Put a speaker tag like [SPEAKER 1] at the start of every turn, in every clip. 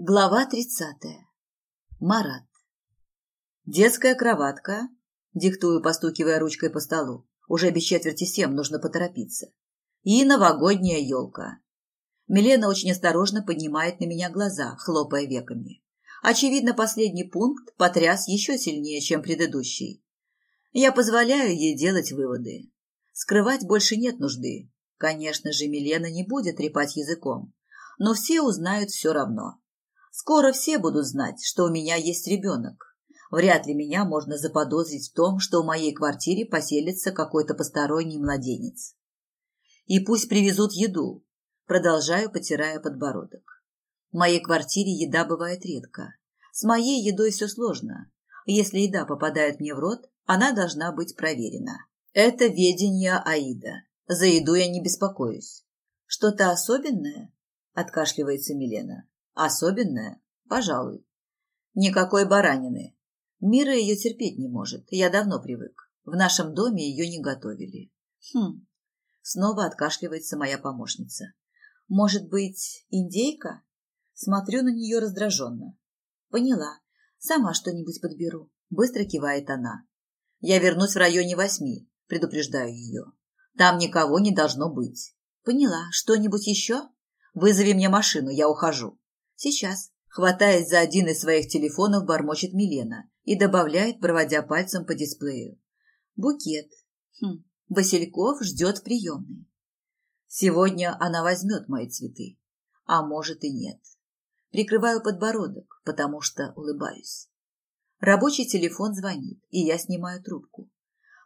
[SPEAKER 1] Глава тридцатая. Марат. Детская кроватка. Диктую, постукивая ручкой по столу. Уже без четверти семь нужно поторопиться. И новогодняя елка. Милена очень осторожно поднимает на меня глаза, хлопая веками. Очевидно, последний пункт потряс еще сильнее, чем предыдущий. Я позволяю ей делать выводы. Скрывать больше нет нужды. Конечно же, Милена не будет трепать языком. Но все узнают все равно. Скоро все будут знать, что у меня есть ребенок. Вряд ли меня можно заподозрить в том, что в моей квартире поселится какой-то посторонний младенец. И пусть привезут еду. Продолжаю, потирая подбородок. В моей квартире еда бывает редко. С моей едой все сложно. Если еда попадает мне в рот, она должна быть проверена. Это ведение Аида. За еду я не беспокоюсь. Что-то особенное? Откашливается Милена. Особенная? Пожалуй. Никакой баранины. Мира ее терпеть не может, я давно привык. В нашем доме ее не готовили. Хм. Снова откашливается моя помощница. Может быть, индейка? Смотрю на нее раздраженно. Поняла. Сама что-нибудь подберу. Быстро кивает она. Я вернусь в районе восьми, предупреждаю ее. Там никого не должно быть. Поняла. Что-нибудь еще? Вызови мне машину, я ухожу. Сейчас. Хватаясь за один из своих телефонов, бормочет Милена и добавляет, проводя пальцем по дисплею. Букет. Хм. Васильков ждет в приемной. Сегодня она возьмет мои цветы. А может и нет. Прикрываю подбородок, потому что улыбаюсь. Рабочий телефон звонит, и я снимаю трубку.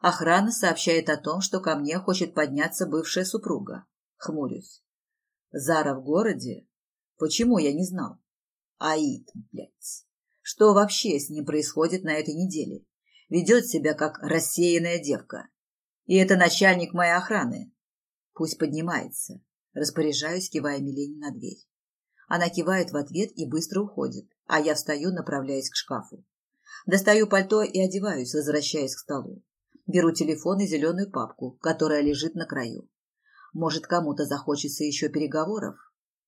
[SPEAKER 1] Охрана сообщает о том, что ко мне хочет подняться бывшая супруга. Хмурюсь. Зара в городе? Почему я не знал? Аид, блядь. Что вообще с ним происходит на этой неделе? Ведет себя как рассеянная девка. И это начальник моей охраны. Пусть поднимается. Распоряжаюсь, кивая Милене на дверь. Она кивает в ответ и быстро уходит, а я встаю, направляясь к шкафу. Достаю пальто и одеваюсь, возвращаясь к столу. Беру телефон и зеленую папку, которая лежит на краю. Может, кому-то захочется еще переговоров?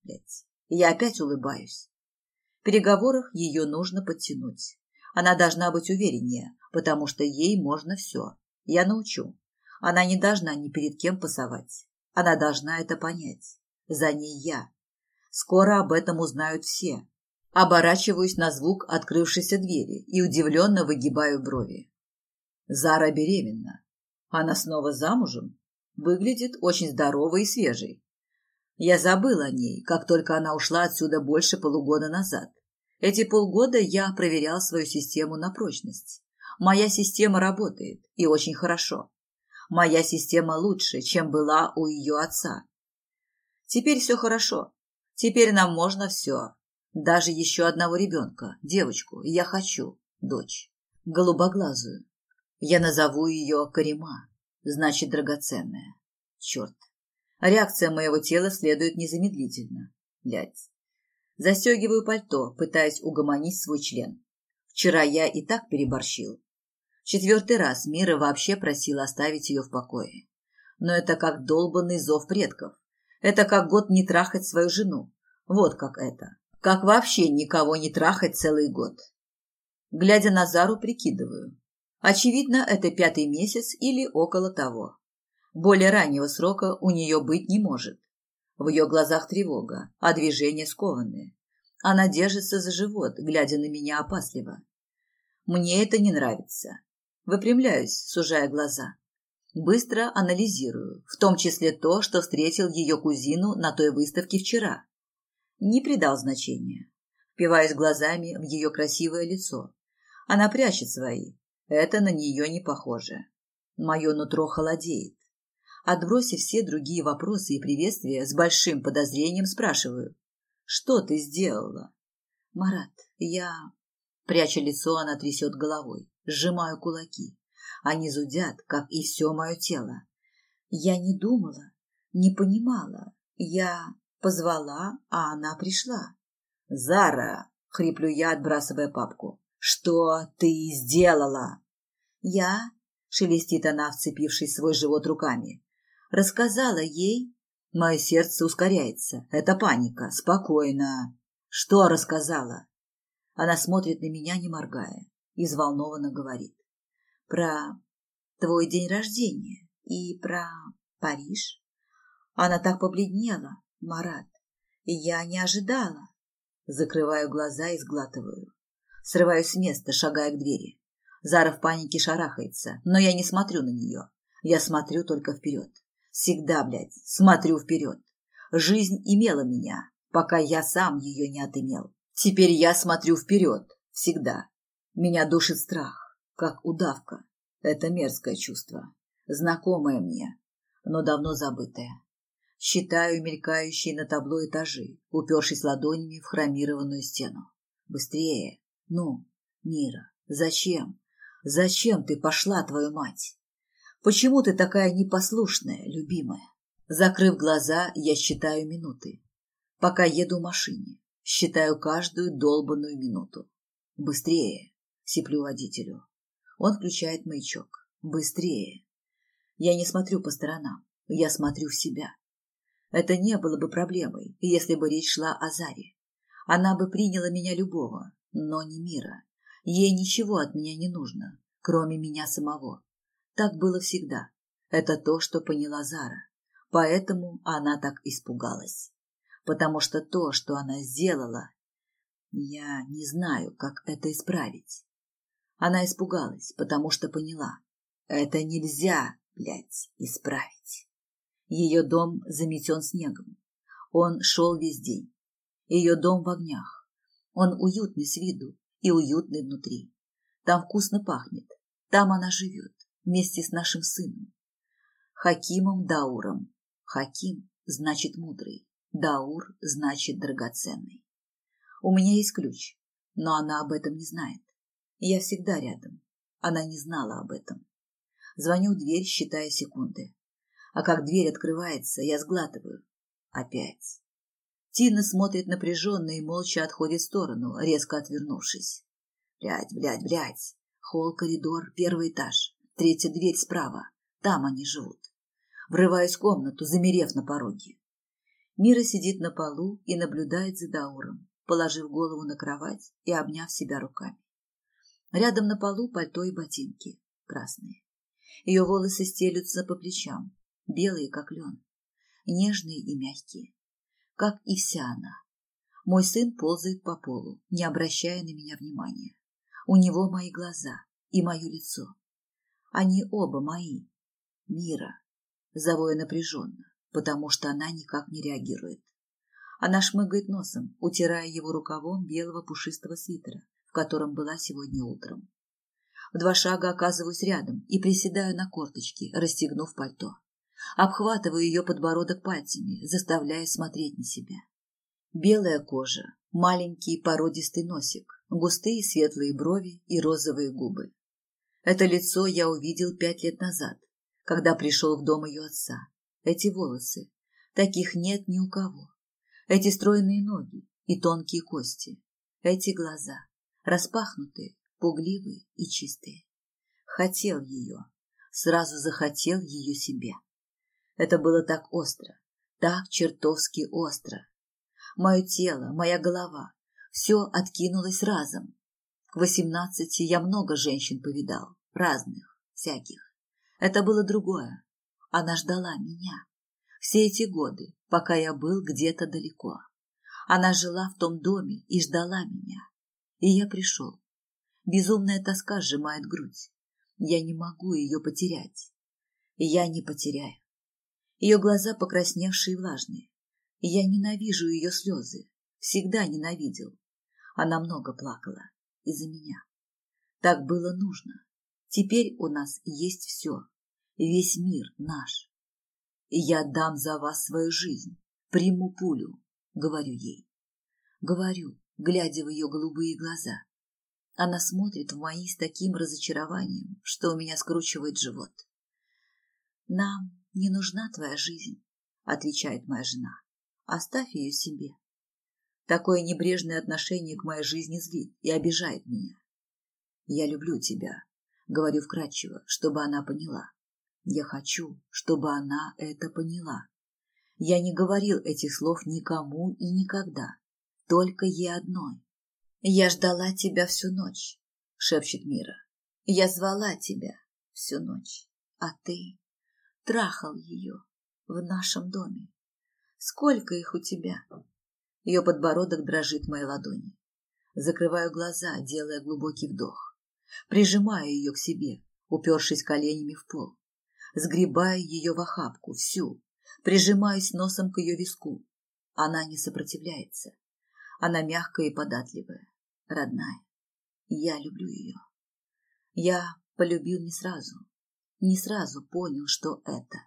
[SPEAKER 1] Блять. Я опять улыбаюсь. В переговорах ее нужно подтянуть. Она должна быть увереннее, потому что ей можно все. Я научу. Она не должна ни перед кем пасовать. Она должна это понять. За ней я. Скоро об этом узнают все. Оборачиваюсь на звук открывшейся двери и удивленно выгибаю брови. Зара беременна. Она снова замужем? Выглядит очень здоровой и свежей. Я забыл о ней, как только она ушла отсюда больше полугода назад. Эти полгода я проверял свою систему на прочность. Моя система работает, и очень хорошо. Моя система лучше, чем была у ее отца. Теперь все хорошо. Теперь нам можно все. Даже еще одного ребенка, девочку, я хочу, дочь. Голубоглазую. Я назову ее Карима, значит, драгоценная. Черт, Реакция моего тела следует незамедлительно. Блядь. Застегиваю пальто, пытаясь угомонить свой член. Вчера я и так переборщил. Четвертый раз Мира вообще просила оставить ее в покое. Но это как долбанный зов предков. Это как год не трахать свою жену. Вот как это. Как вообще никого не трахать целый год. Глядя на Зару, прикидываю. Очевидно, это пятый месяц или около того. Более раннего срока у нее быть не может. В ее глазах тревога, а движения скованные. Она держится за живот, глядя на меня опасливо. Мне это не нравится. Выпрямляюсь, сужая глаза. Быстро анализирую, в том числе то, что встретил ее кузину на той выставке вчера. Не придал значения. Впиваюсь глазами в ее красивое лицо. Она прячет свои. Это на нее не похоже. Мое нутро холодеет. Отбросив все другие вопросы и приветствия, с большим подозрением спрашиваю. «Что ты сделала?» «Марат, я...» Пряча лицо, она трясет головой. Сжимаю кулаки. Они зудят, как и все мое тело. Я не думала, не понимала. Я позвала, а она пришла. «Зара!» — хриплю я, отбрасывая папку. «Что ты сделала?» «Я...» — шелестит она, вцепившись в свой живот руками рассказала ей. Мое сердце ускоряется. Это паника. Спокойно. Что рассказала? Она смотрит на меня, не моргая, и взволнованно говорит. Про твой день рождения и про Париж. Она так побледнела, Марат. И я не ожидала. Закрываю глаза и сглатываю. Срываюсь с места, шагая к двери. Зара в панике шарахается, но я не смотрю на нее. Я смотрю только вперед. Всегда, блядь, смотрю вперед. Жизнь имела меня, пока я сам ее не отымел. Теперь я смотрю вперед. Всегда. Меня душит страх, как удавка. Это мерзкое чувство. Знакомое мне, но давно забытое. Считаю мелькающие на табло этажи, упершись ладонями в хромированную стену. Быстрее. Ну, Мира, зачем? Зачем ты пошла, твою мать? Почему ты такая непослушная, любимая? Закрыв глаза, я считаю минуты. Пока еду в машине, считаю каждую долбанную минуту. Быстрее, сиплю водителю. Он включает маячок. Быстрее. Я не смотрю по сторонам, я смотрю в себя. Это не было бы проблемой, если бы речь шла о Заре. Она бы приняла меня любого, но не мира. Ей ничего от меня не нужно, кроме меня самого. Так было всегда. Это то, что поняла Зара. Поэтому она так испугалась. Потому что то, что она сделала, я не знаю, как это исправить. Она испугалась, потому что поняла. Это нельзя, блядь, исправить. Ее дом заметен снегом. Он шел весь день. Ее дом в огнях. Он уютный с виду, и уютный внутри. Там вкусно пахнет. Там она живет, вместе с нашим сыном. Хакимом Дауром. Хаким значит мудрый. Даур значит драгоценный. У меня есть ключ, но она об этом не знает. Я всегда рядом. Она не знала об этом. Звоню в дверь, считая секунды. А как дверь открывается, я сглатываю. Опять. Тина смотрит напряженно и молча отходит в сторону, резко отвернувшись. Блядь, блядь, блядь. Холл, коридор, первый этаж. Третья дверь справа. Там они живут. Врываюсь в комнату, замерев на пороге. Мира сидит на полу и наблюдает за Дауром, положив голову на кровать и обняв себя руками. Рядом на полу пальто и ботинки, красные. Ее волосы стелются по плечам, белые, как лен, нежные и мягкие как и вся она. Мой сын ползает по полу, не обращая на меня внимания. У него мои глаза и мое лицо. Они оба мои. Мира. Зову я напряженно, потому что она никак не реагирует. Она шмыгает носом, утирая его рукавом белого пушистого свитера, в котором была сегодня утром. В два шага оказываюсь рядом и приседаю на корточки, расстегнув пальто. Обхватываю ее подбородок пальцами, заставляя смотреть на себя. Белая кожа, маленький породистый носик, густые светлые брови и розовые губы. Это лицо я увидел пять лет назад, когда пришел в дом ее отца. Эти волосы. Таких нет ни у кого. Эти стройные ноги и тонкие кости. Эти глаза. Распахнутые, пугливые и чистые. Хотел ее. Сразу захотел ее себе. Это было так остро, так чертовски остро. Мое тело, моя голова, все откинулось разом. К восемнадцати я много женщин повидал, разных, всяких. Это было другое. Она ждала меня. Все эти годы, пока я был где-то далеко. Она жила в том доме и ждала меня. И я пришел. Безумная тоска сжимает грудь. Я не могу ее потерять. Я не потеряю. Ее глаза покрасневшие и влажные. Я ненавижу ее слезы. Всегда ненавидел. Она много плакала. Из-за меня. Так было нужно. Теперь у нас есть все. Весь мир наш. Я дам за вас свою жизнь. Приму пулю, говорю ей. Говорю, глядя в ее голубые глаза. Она смотрит в мои с таким разочарованием, что у меня скручивает живот. Нам не нужна твоя жизнь, отвечает моя жена. Оставь ее себе. Такое небрежное отношение к моей жизни злит и обижает меня. Я люблю тебя, говорю вкратчиво, чтобы она поняла. Я хочу, чтобы она это поняла. Я не говорил этих слов никому и никогда, только ей одной. «Я ждала тебя всю ночь», — шепчет Мира. «Я звала тебя всю ночь, а ты трахал ее в нашем доме. Сколько их у тебя?» Ее подбородок дрожит в моей ладони. Закрываю глаза, делая глубокий вдох. Прижимаю ее к себе, упершись коленями в пол. Сгребаю ее в охапку, всю. Прижимаюсь носом к ее виску. Она не сопротивляется. Она мягкая и податливая, родная. Я люблю ее. Я полюбил не сразу. Не сразу понял, что это.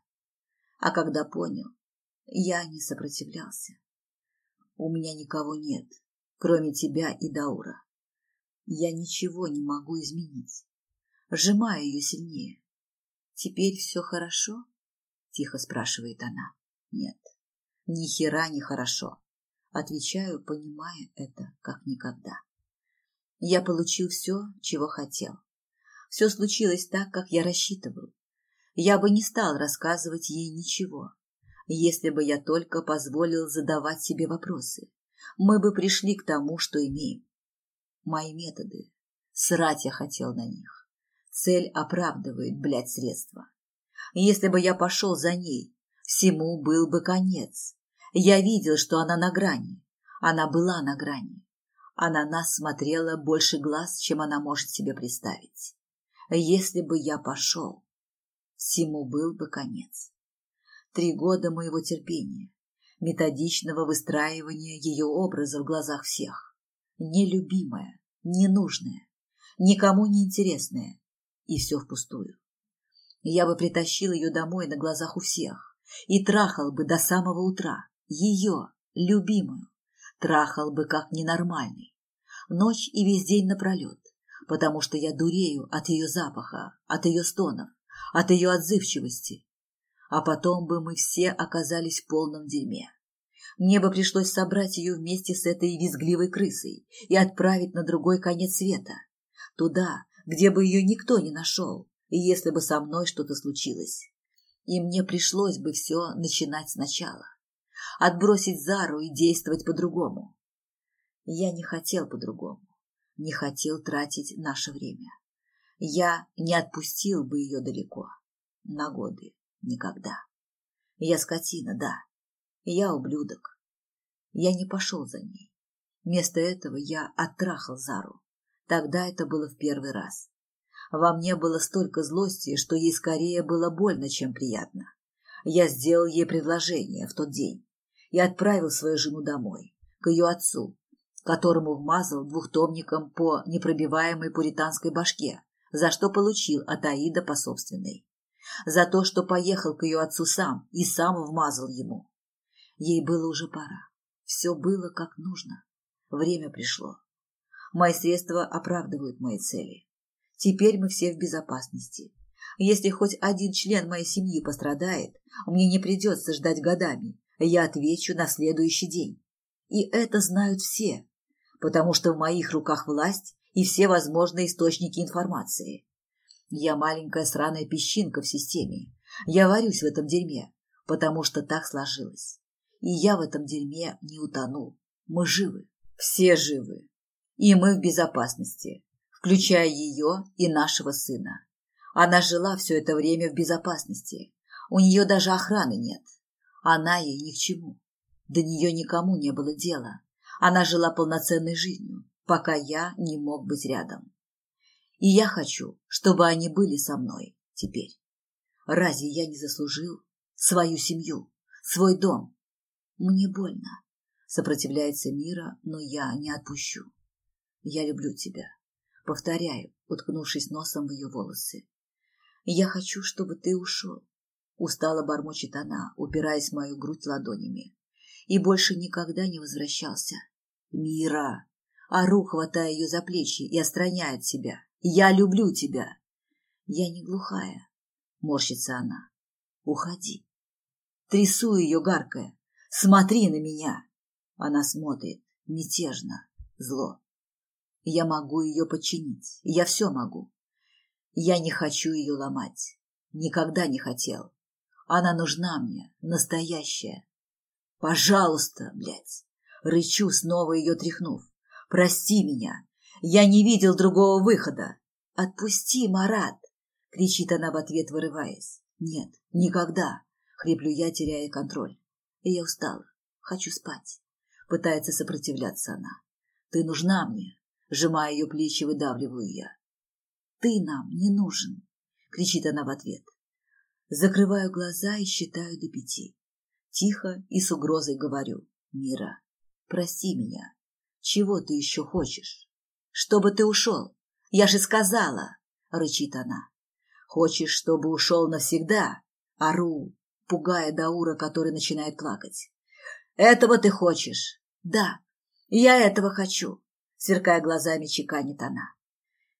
[SPEAKER 1] А когда понял, я не сопротивлялся. У меня никого нет, кроме тебя и Даура. Я ничего не могу изменить. Сжимаю ее сильнее. Теперь все хорошо? Тихо спрашивает она. Нет, ни хера не хорошо. Отвечаю, понимая это как никогда. Я получил все, чего хотел. Все случилось так, как я рассчитывал. Я бы не стал рассказывать ей ничего, если бы я только позволил задавать себе вопросы. Мы бы пришли к тому, что имеем. Мои методы. Срать я хотел на них. Цель оправдывает, блядь, средства. Если бы я пошел за ней, всему был бы конец. Я видел, что она на грани. Она была на грани. Она нас смотрела больше глаз, чем она может себе представить. Если бы я пошел, всему был бы конец. Три года моего терпения, методичного выстраивания ее образа в глазах всех. Нелюбимая, ненужная, никому не интересная. И все впустую. Я бы притащил ее домой на глазах у всех и трахал бы до самого утра. Ее, любимую, трахал бы как ненормальный. Ночь и весь день напролет, потому что я дурею от ее запаха, от ее стонов, от ее отзывчивости, а потом бы мы все оказались в полном дерьме. Мне бы пришлось собрать ее вместе с этой визгливой крысой и отправить на другой конец света, туда, где бы ее никто не нашел, если бы со мной что-то случилось. И мне пришлось бы все начинать сначала, отбросить Зару и действовать по-другому. Я не хотел по-другому, не хотел тратить наше время. Я не отпустил бы ее далеко, на годы. Никогда. Я скотина, да. Я ублюдок. Я не пошел за ней. Вместо этого я оттрахал Зару. Тогда это было в первый раз. Во мне было столько злости, что ей скорее было больно, чем приятно. Я сделал ей предложение в тот день и отправил свою жену домой, к ее отцу, которому вмазал двухтомником по непробиваемой пуританской башке, за что получил от Аида по собственной за то, что поехал к ее отцу сам и сам вмазал ему. Ей было уже пора. Все было как нужно. Время пришло. Мои средства оправдывают мои цели. Теперь мы все в безопасности. Если хоть один член моей семьи пострадает, мне не придется ждать годами. Я отвечу на следующий день. И это знают все, потому что в моих руках власть и все возможные источники информации. Я маленькая сраная песчинка в системе. Я варюсь в этом дерьме, потому что так сложилось. И я в этом дерьме не утонул. Мы живы. Все живы. И мы в безопасности, включая ее и нашего сына. Она жила все это время в безопасности. У нее даже охраны нет. Она ей ни к чему. До нее никому не было дела. Она жила полноценной жизнью, пока я не мог быть рядом. И я хочу, чтобы они были со мной теперь. Разве я не заслужил свою семью, свой дом? Мне больно. Сопротивляется мира, но я не отпущу. Я люблю тебя. Повторяю, уткнувшись носом в ее волосы. Я хочу, чтобы ты ушел. Устало бормочет она, упираясь в мою грудь ладонями. И больше никогда не возвращался. Мира! Ару, хватая ее за плечи и отстраняет себя. Я люблю тебя. Я не глухая, морщится она. Уходи. Трясу ее, гаркая. Смотри на меня. Она смотрит, мятежно, зло. Я могу ее подчинить. Я все могу. Я не хочу ее ломать. Никогда не хотел. Она нужна мне, настоящая. Пожалуйста, блядь, Рычу, снова ее тряхнув. «Прости меня! Я не видел другого выхода!» «Отпусти, Марат!» — кричит она в ответ, вырываясь. «Нет, никогда!» — хриплю я, теряя контроль. Я устала. Хочу спать. Пытается сопротивляться она. «Ты нужна мне!» — сжимая ее плечи, выдавливаю я. «Ты нам не нужен!» — кричит она в ответ. Закрываю глаза и считаю до пяти. Тихо и с угрозой говорю. «Мира, прости меня. Чего ты еще хочешь? Чтобы ты ушел. Я же сказала!» — рычит она. «Хочешь, чтобы ушел навсегда?» Ору, пугая Даура, который начинает плакать. «Этого ты хочешь?» «Да, я этого хочу», — сверкая глазами, чеканит она.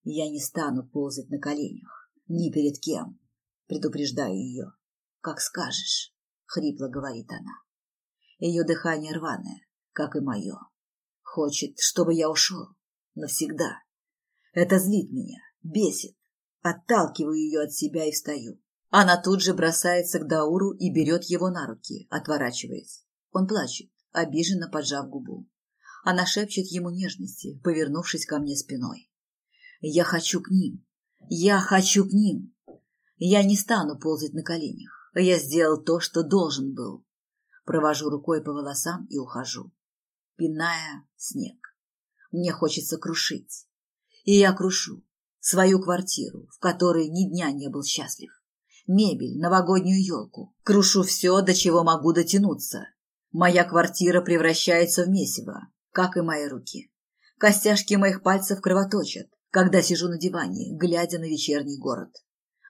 [SPEAKER 1] «Я не стану ползать на коленях. Ни перед кем», — предупреждаю ее. «Как скажешь», — хрипло говорит она. Ее дыхание рваное, как и мое. Хочет, чтобы я ушел. Навсегда. Это злит меня, бесит. Отталкиваю ее от себя и встаю. Она тут же бросается к Дауру и берет его на руки, отворачиваясь. Он плачет, обиженно поджав губу. Она шепчет ему нежности, повернувшись ко мне спиной. «Я хочу к ним! Я хочу к ним! Я не стану ползать на коленях. Я сделал то, что должен был. Провожу рукой по волосам и ухожу. Пиная снег. Мне хочется крушить. И я крушу свою квартиру, в которой ни дня не был счастлив. Мебель, новогоднюю елку. Крушу все, до чего могу дотянуться. Моя квартира превращается в месиво, как и мои руки. Костяшки моих пальцев кровоточат, когда сижу на диване, глядя на вечерний город.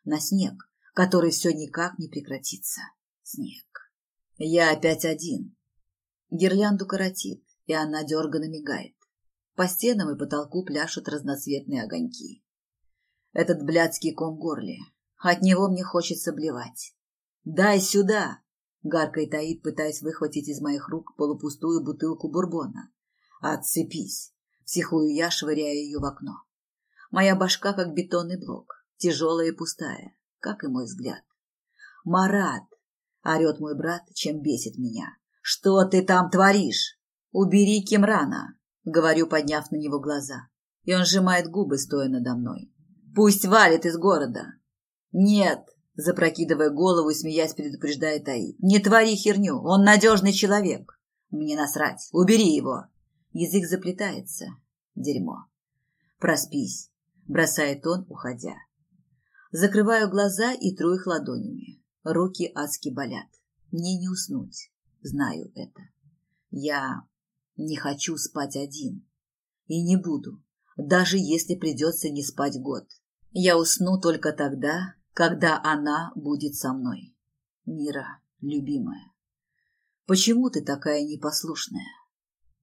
[SPEAKER 1] На снег, который все никак не прекратится. Снег. Я опять один. Гирлянду коротит, и она дерганно мигает. По стенам и потолку пляшут разноцветные огоньки. Этот блядский ком в. От него мне хочется блевать. «Дай сюда!» — гаркает Аид, пытаясь выхватить из моих рук полупустую бутылку бурбона. «Отцепись!» — психую я, швыряя ее в окно. Моя башка как бетонный блок, тяжелая и пустая, как и мой взгляд. «Марат!» — орет мой брат, чем бесит меня. «Что ты там творишь? Убери Кимрана!» — говорю, подняв на него глаза. И он сжимает губы, стоя надо мной. «Пусть валит из города!» «Нет!» — запрокидывая голову и смеясь, предупреждает Аид. «Не твори херню, он надежный человек!» «Мне насрать, убери его!» Язык заплетается. Дерьмо. «Проспись!» — бросает он, уходя. Закрываю глаза и тру их ладонями. Руки адски болят. Мне не уснуть. Знаю это. Я не хочу спать один. И не буду, даже если придется не спать год. Я усну только тогда, когда она будет со мной. Мира, любимая, почему ты такая непослушная?